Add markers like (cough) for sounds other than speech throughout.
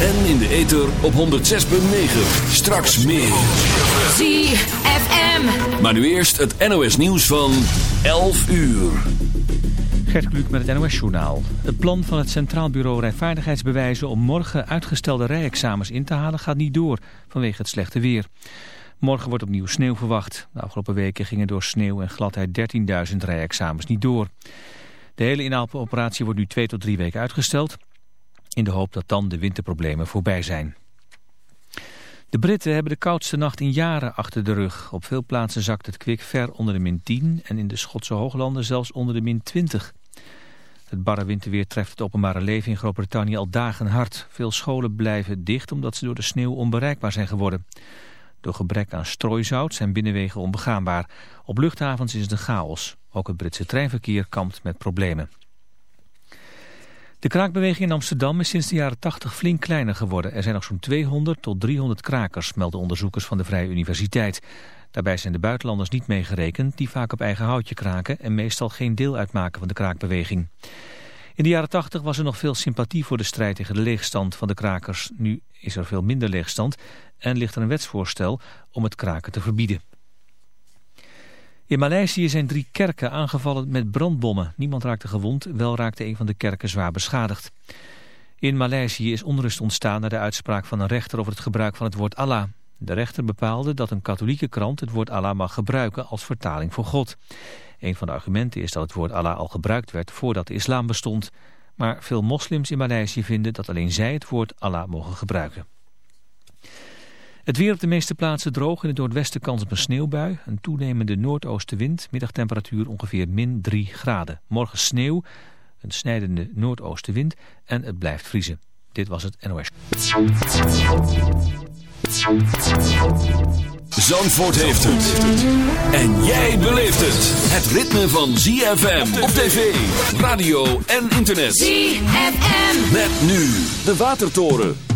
En in de ether op 106.9. Straks meer. ZFM. Maar nu eerst het NOS nieuws van 11 uur. Gert Kluk met het NOS-journaal. Het plan van het Centraal Bureau Rijvaardigheidsbewijzen om morgen uitgestelde rijexamens in te halen gaat niet door vanwege het slechte weer. Morgen wordt opnieuw sneeuw verwacht. De afgelopen weken gingen door sneeuw en gladheid 13.000 rijexamens niet door. De hele inhaaloperatie wordt nu twee tot drie weken uitgesteld in de hoop dat dan de winterproblemen voorbij zijn. De Britten hebben de koudste nacht in jaren achter de rug. Op veel plaatsen zakt het kwik ver onder de min 10 en in de Schotse hooglanden zelfs onder de min 20. Het barre winterweer treft het openbare leven in Groot-Brittannië al dagen hard. Veel scholen blijven dicht omdat ze door de sneeuw onbereikbaar zijn geworden. Door gebrek aan strooizout zijn binnenwegen onbegaanbaar. Op luchthavens is het een chaos. Ook het Britse treinverkeer kampt met problemen. De kraakbeweging in Amsterdam is sinds de jaren 80 flink kleiner geworden. Er zijn nog zo'n 200 tot 300 krakers, melden onderzoekers van de Vrije Universiteit. Daarbij zijn de buitenlanders niet meegerekend, die vaak op eigen houtje kraken en meestal geen deel uitmaken van de kraakbeweging. In de jaren 80 was er nog veel sympathie voor de strijd tegen de leegstand van de krakers. Nu is er veel minder leegstand en ligt er een wetsvoorstel om het kraken te verbieden. In Maleisië zijn drie kerken aangevallen met brandbommen. Niemand raakte gewond, wel raakte een van de kerken zwaar beschadigd. In Maleisië is onrust ontstaan na de uitspraak van een rechter over het gebruik van het woord Allah. De rechter bepaalde dat een katholieke krant het woord Allah mag gebruiken als vertaling voor God. Een van de argumenten is dat het woord Allah al gebruikt werd voordat de islam bestond. Maar veel moslims in Maleisië vinden dat alleen zij het woord Allah mogen gebruiken. Het weer op de meeste plaatsen droog. In het noordwesten kans op een sneeuwbui. Een toenemende noordoostenwind. Middagtemperatuur ongeveer min 3 graden. Morgen sneeuw. Een snijdende noordoostenwind. En het blijft vriezen. Dit was het NOS. Zandvoort heeft het. En jij beleeft het. Het ritme van ZFM op tv, radio en internet. ZFM. Met nu de Watertoren.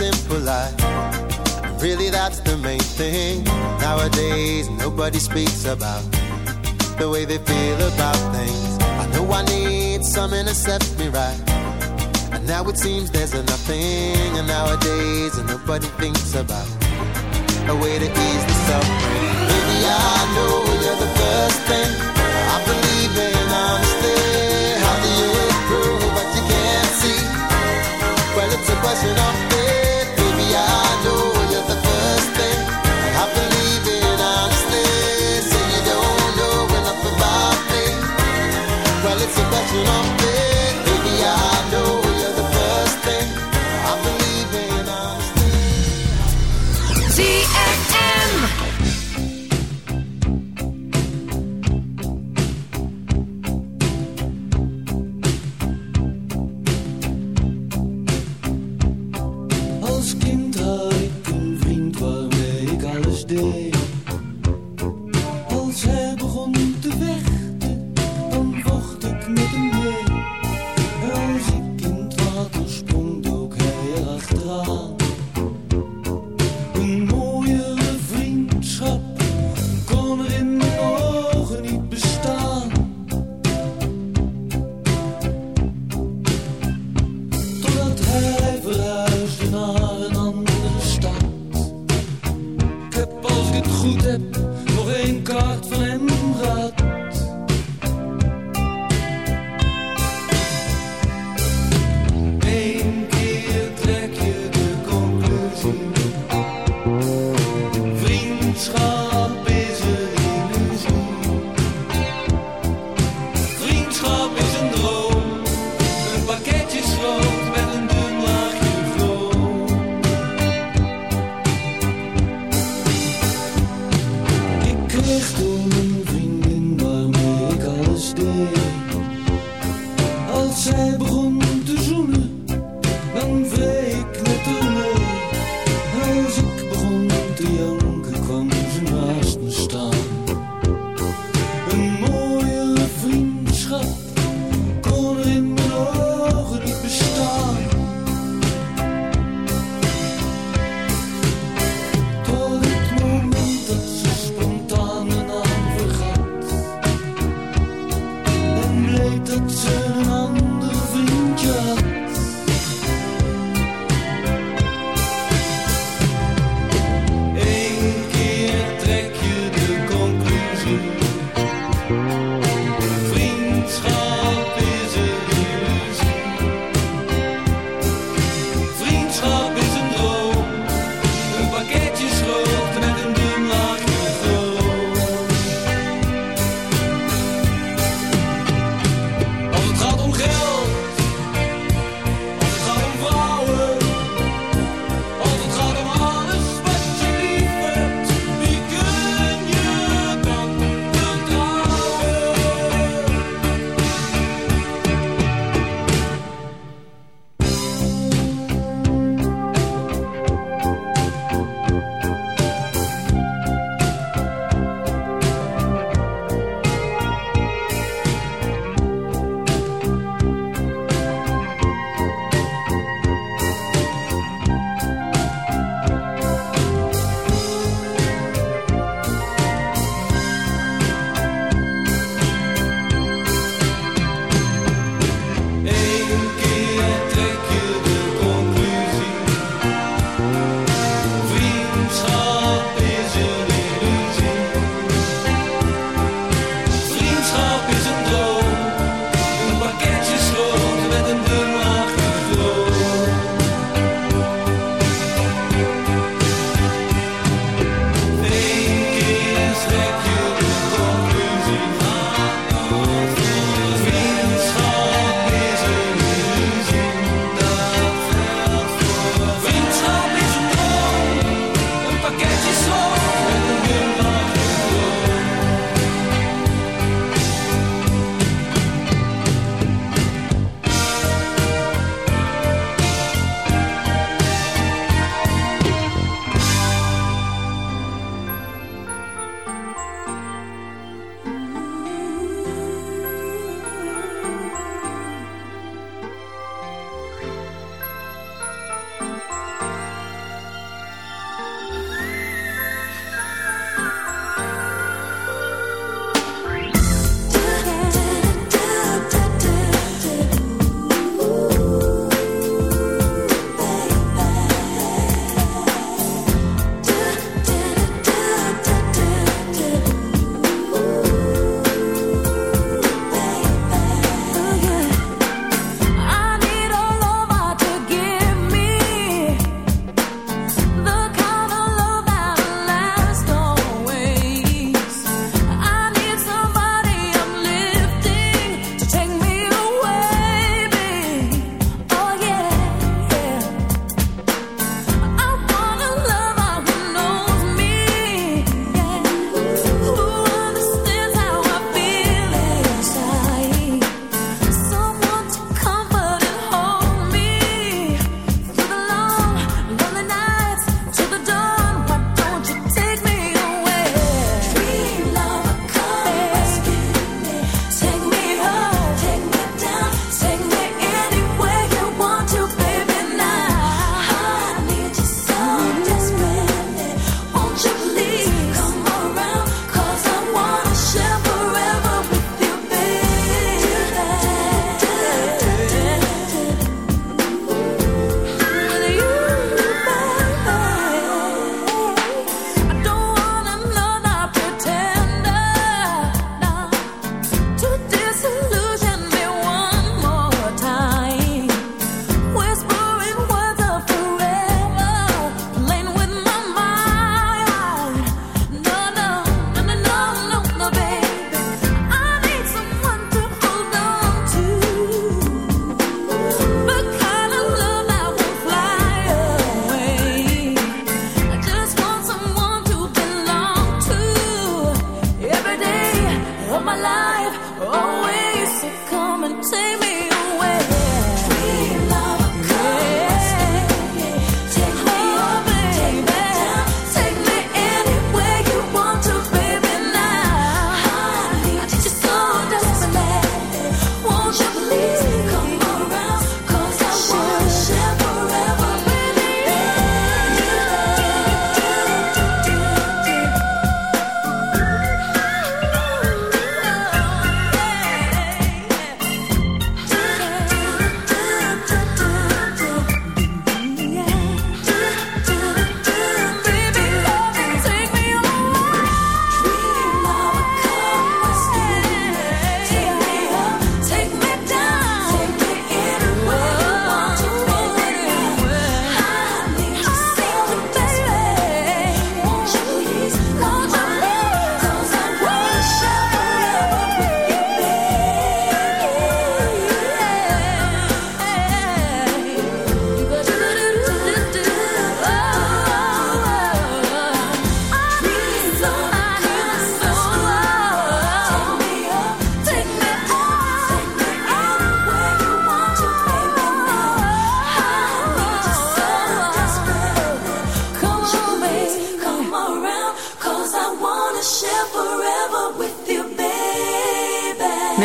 simple life. Really, that's the main thing. Nowadays, nobody speaks about the way they feel about things. I know I need someone to set me right. And now it seems there's nothing. And nowadays, nobody thinks about a way to ease the suffering. Maybe I know you're the first thing.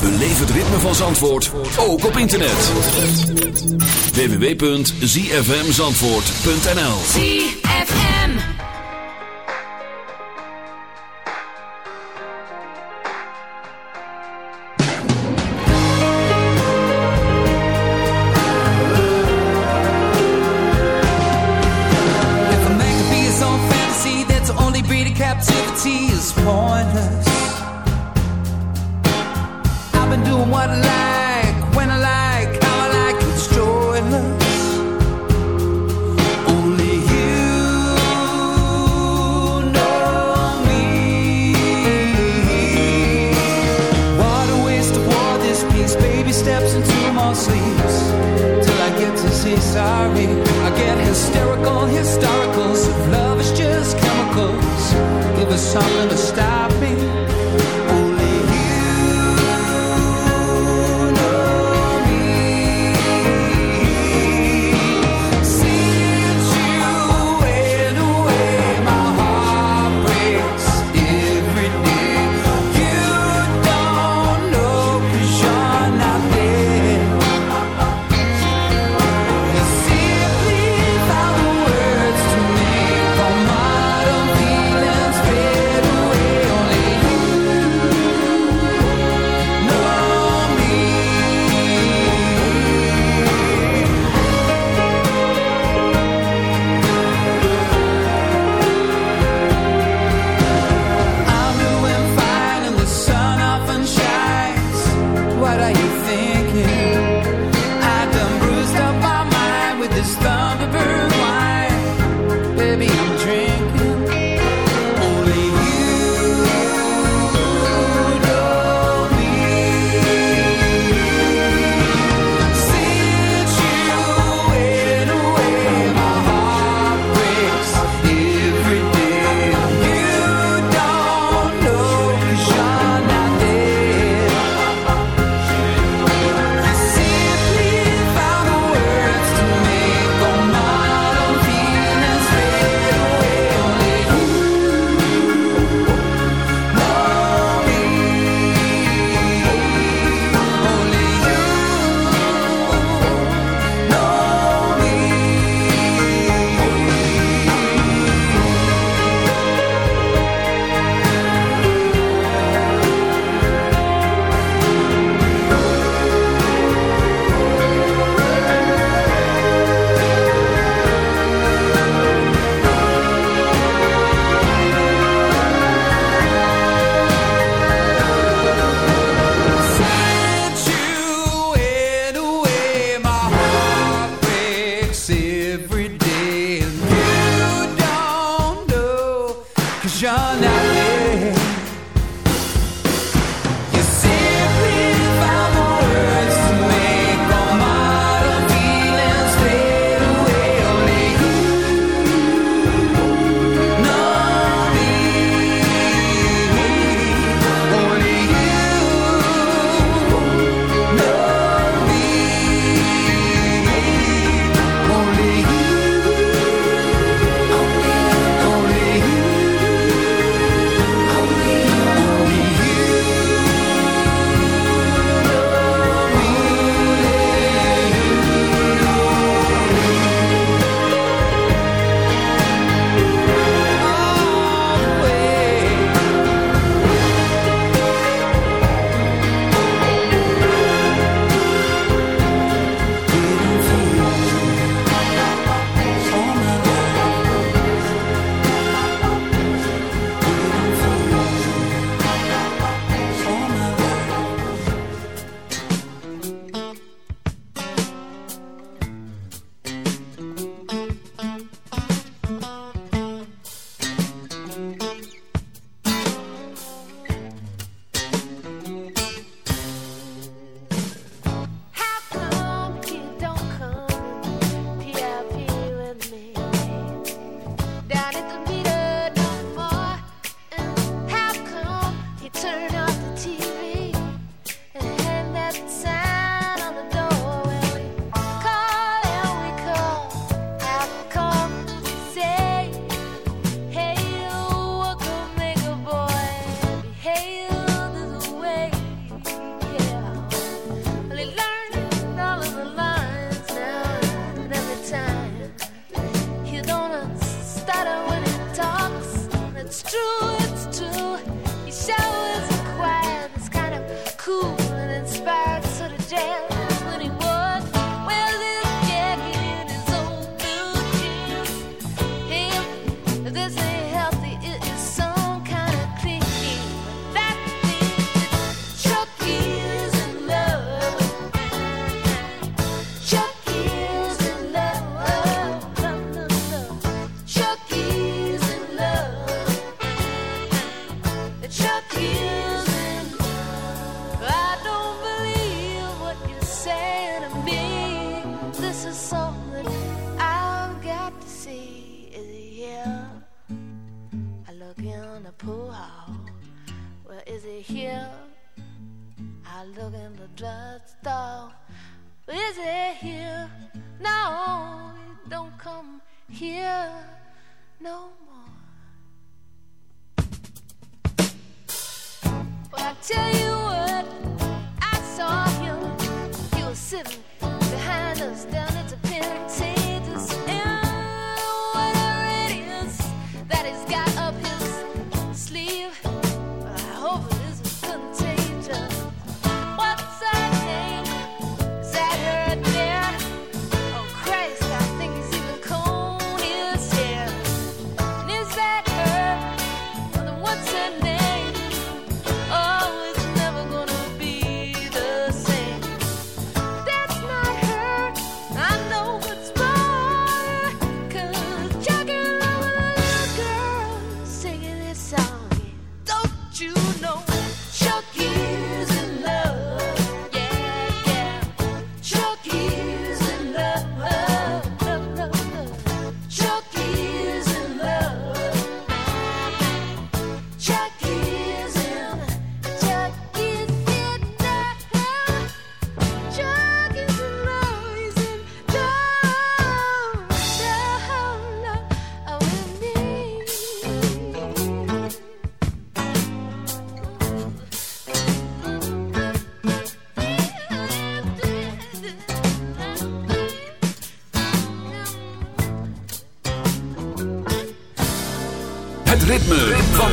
Beleef het ritme van Zandvoort, ook op internet. www.zfmzandvoort.nl ZFM. If a man could be his own fantasy, then to only breed in captivity is pointless. What I like, when I like, how I like, it's joyless. Only you know me. What a waste war this. Baby steps into my till I get to say sorry. I get hysterical, love is just chemicals, give us something to stop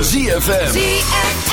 ZFM. ZFM.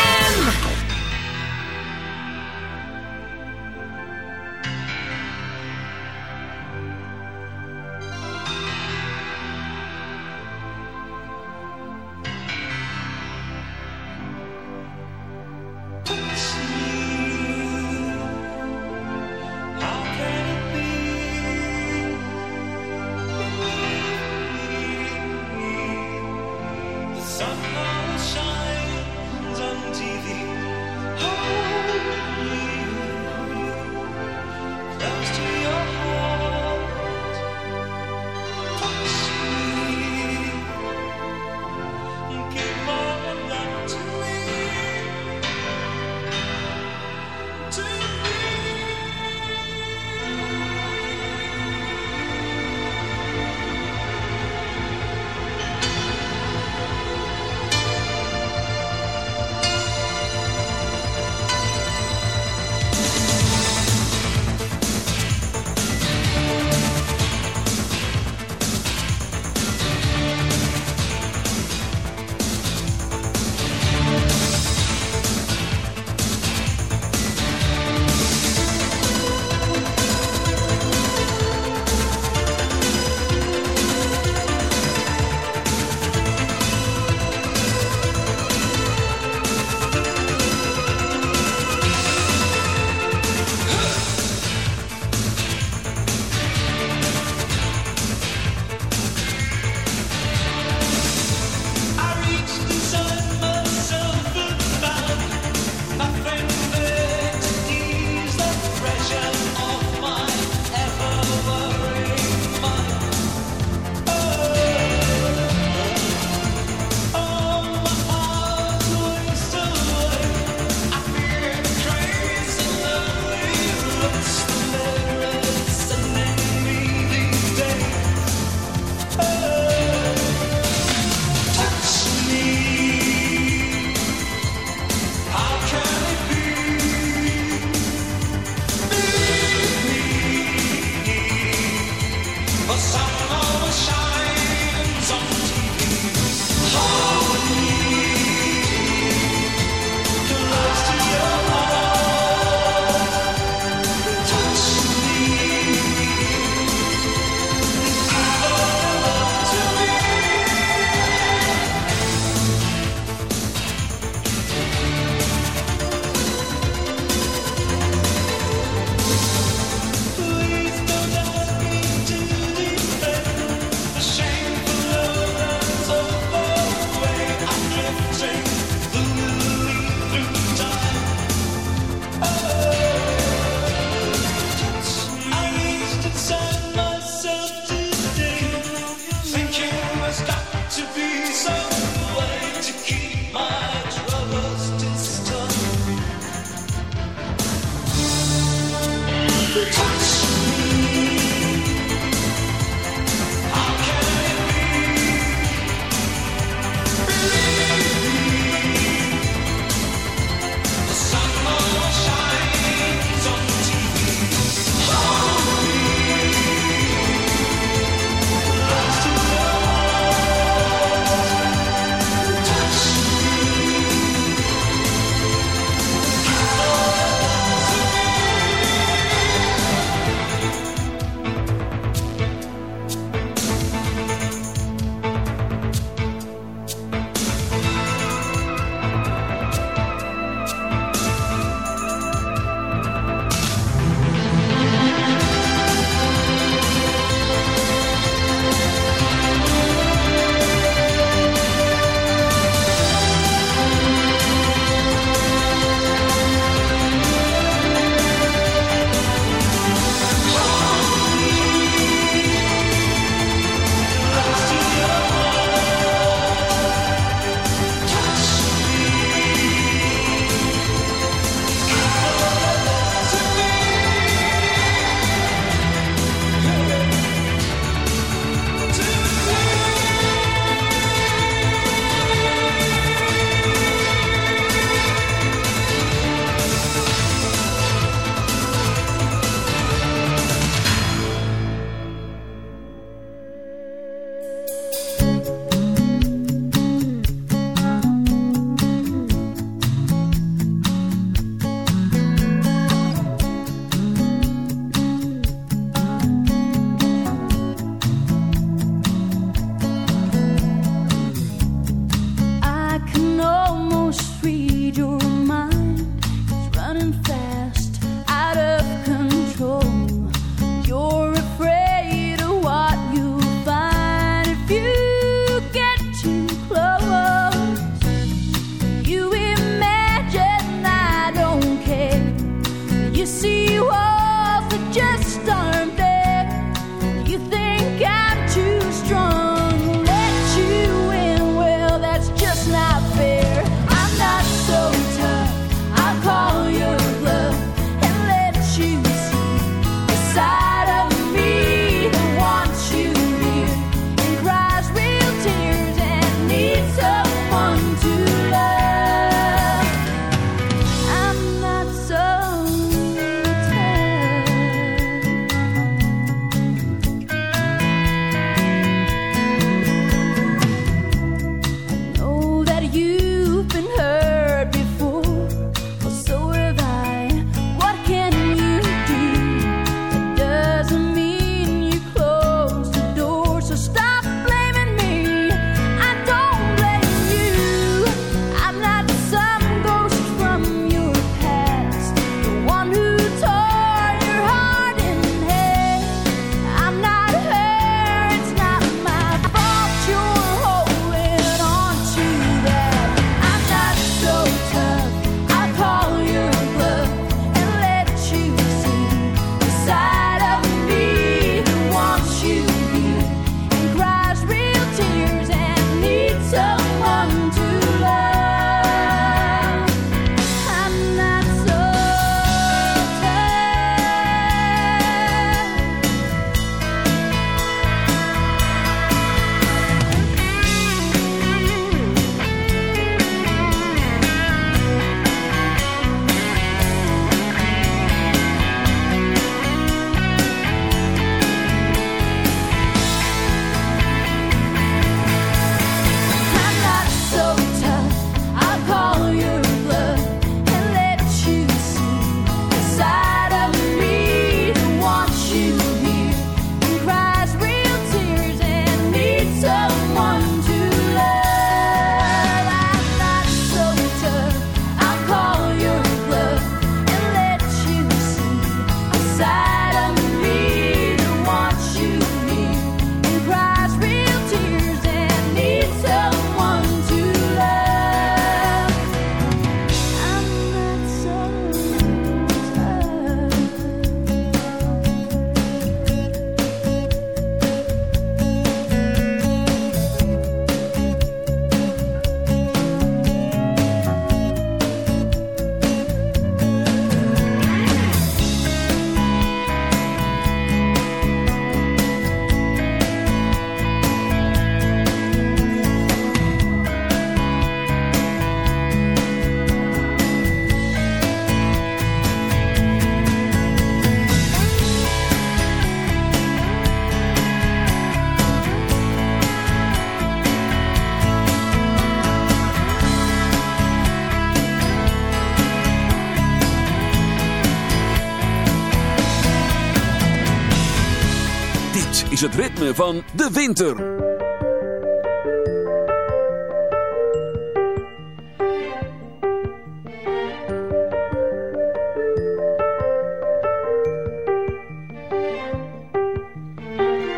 het ritme van de winter.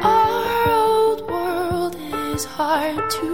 Our old world is hard to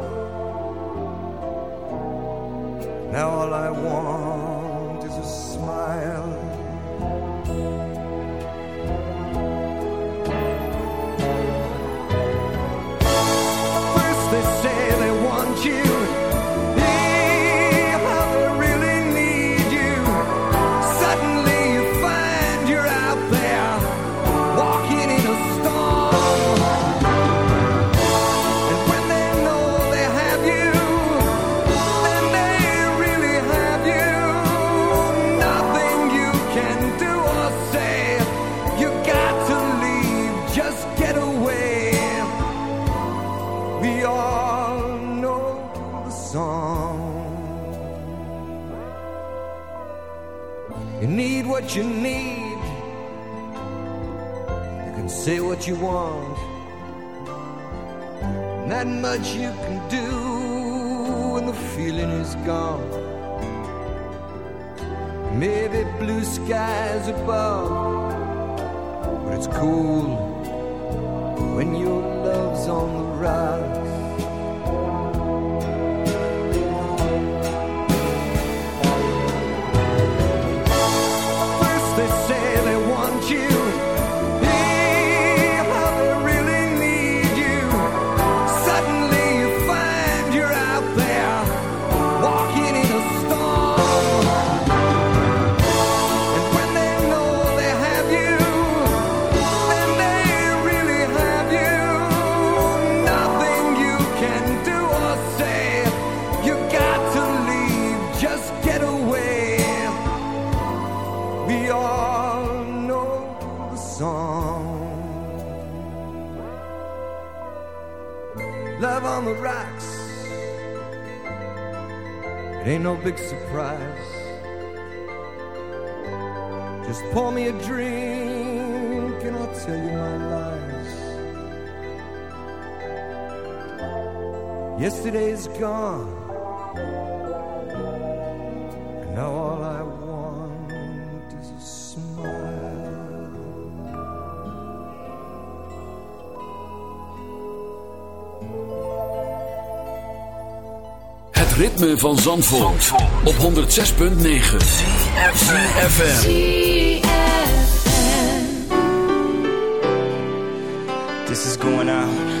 Now all I want is a smile. Yesterday's gone. And now all I want is a smile. Het ritme van Zandvoort, op 106.9 FM. This is going out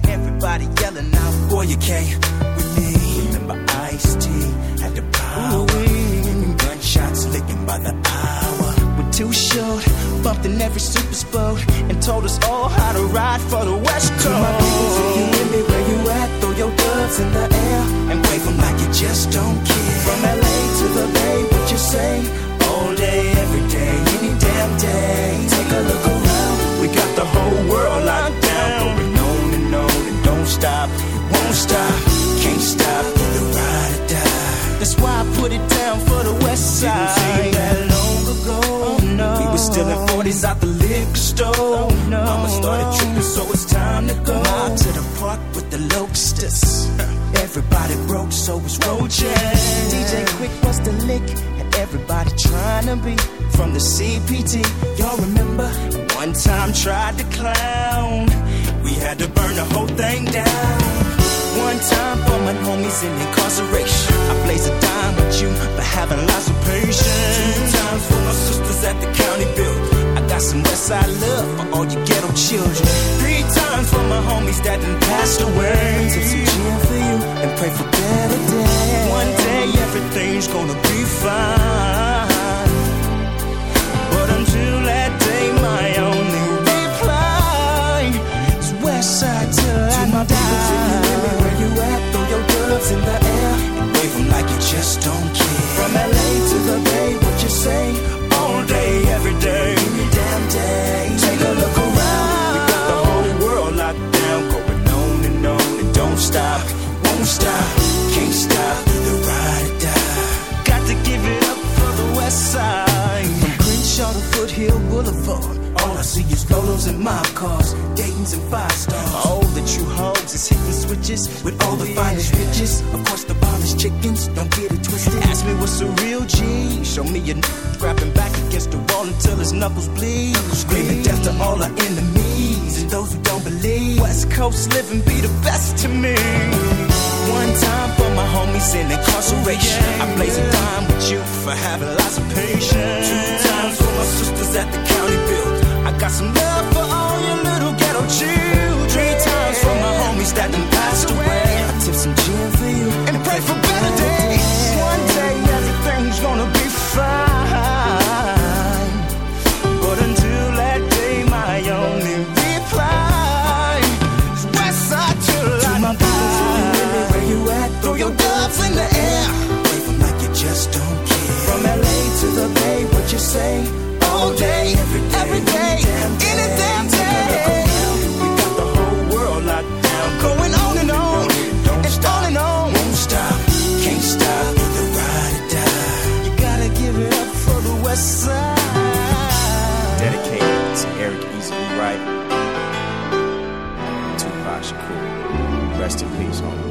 everybody yelling out, Boy, you can't with me. Remember Ice T had the power. Hearing gunshots licking by the hour. We're too short, bumped in every super sport, and told us all how to ride for the West Coast. To my people, you with me where you at, throw your gloves in the air and wave 'em like you just don't care. From LA to the Bay, what you say? All day, every day, any damn day. Take a look around, we got the whole world locked stop, won't stop, can't stop, either ride or die. That's why I put it down for the West Side. Didn't seem that long ago. Oh, no. We were still in 40s out the liquor store. Oh, no. Mama started tripping, so it's time to go out to the park with the locusts. (laughs) Everybody broke, so it's roaches. DJ Quik was the lick, and everybody trying to be from the CPT. Y'all remember? One time tried to clown. We had to burn the whole thing down. One time for my homies in incarceration. I blaze a dime with you for having lots of patience. Two times for my sisters at the county build. I got some Westside love for all you ghetto children. Three times for my homies that done passed away. Took some gin for you and pray for better days. One day everything's gonna be fine. Just don't care. From LA to the Bay, what you say? All day, every day, every damn day. Take a look around. We got the whole world locked down, going on and on and don't stop, won't stop, can't stop, Hill Boulevard. All I see is Lolos and mob cars, Dayton's and five stars. All the true hogs is hitting switches with all the finest riches. Of course, the bomb chickens, don't get it twisted. Ask me what's a real G. Show me a n- grabbing back against the wall until his knuckles bleed. Screaming death to all our enemies and those who don't believe. West Coast living be the best to me. One time for my homies in incarceration. I blaze a dime with you for having lots of patience. Two times for my sisters at the county build. I got some love for all your little ghetto children. Three times for my homies that done passed away. I tip some gin for you and pray for better days. One day everything's gonna be fine. But until that day, my only reply is west side till I my die. Where you at? Throw your gloves in the air. Wave like you just don't care. From LA to the Bay, what you say? All day, every day, every day, any damn day. We got the whole world locked down, going on and on, and on and on. Won't stop, can't stop, either ride or die. You gotta give it up for the West Side. Dedicated to Eric Tupac Shakur. Rest in peace, homies.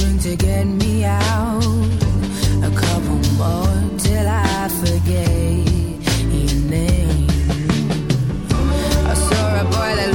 Drink to get me out. A couple more till I forget your name. I saw a boy that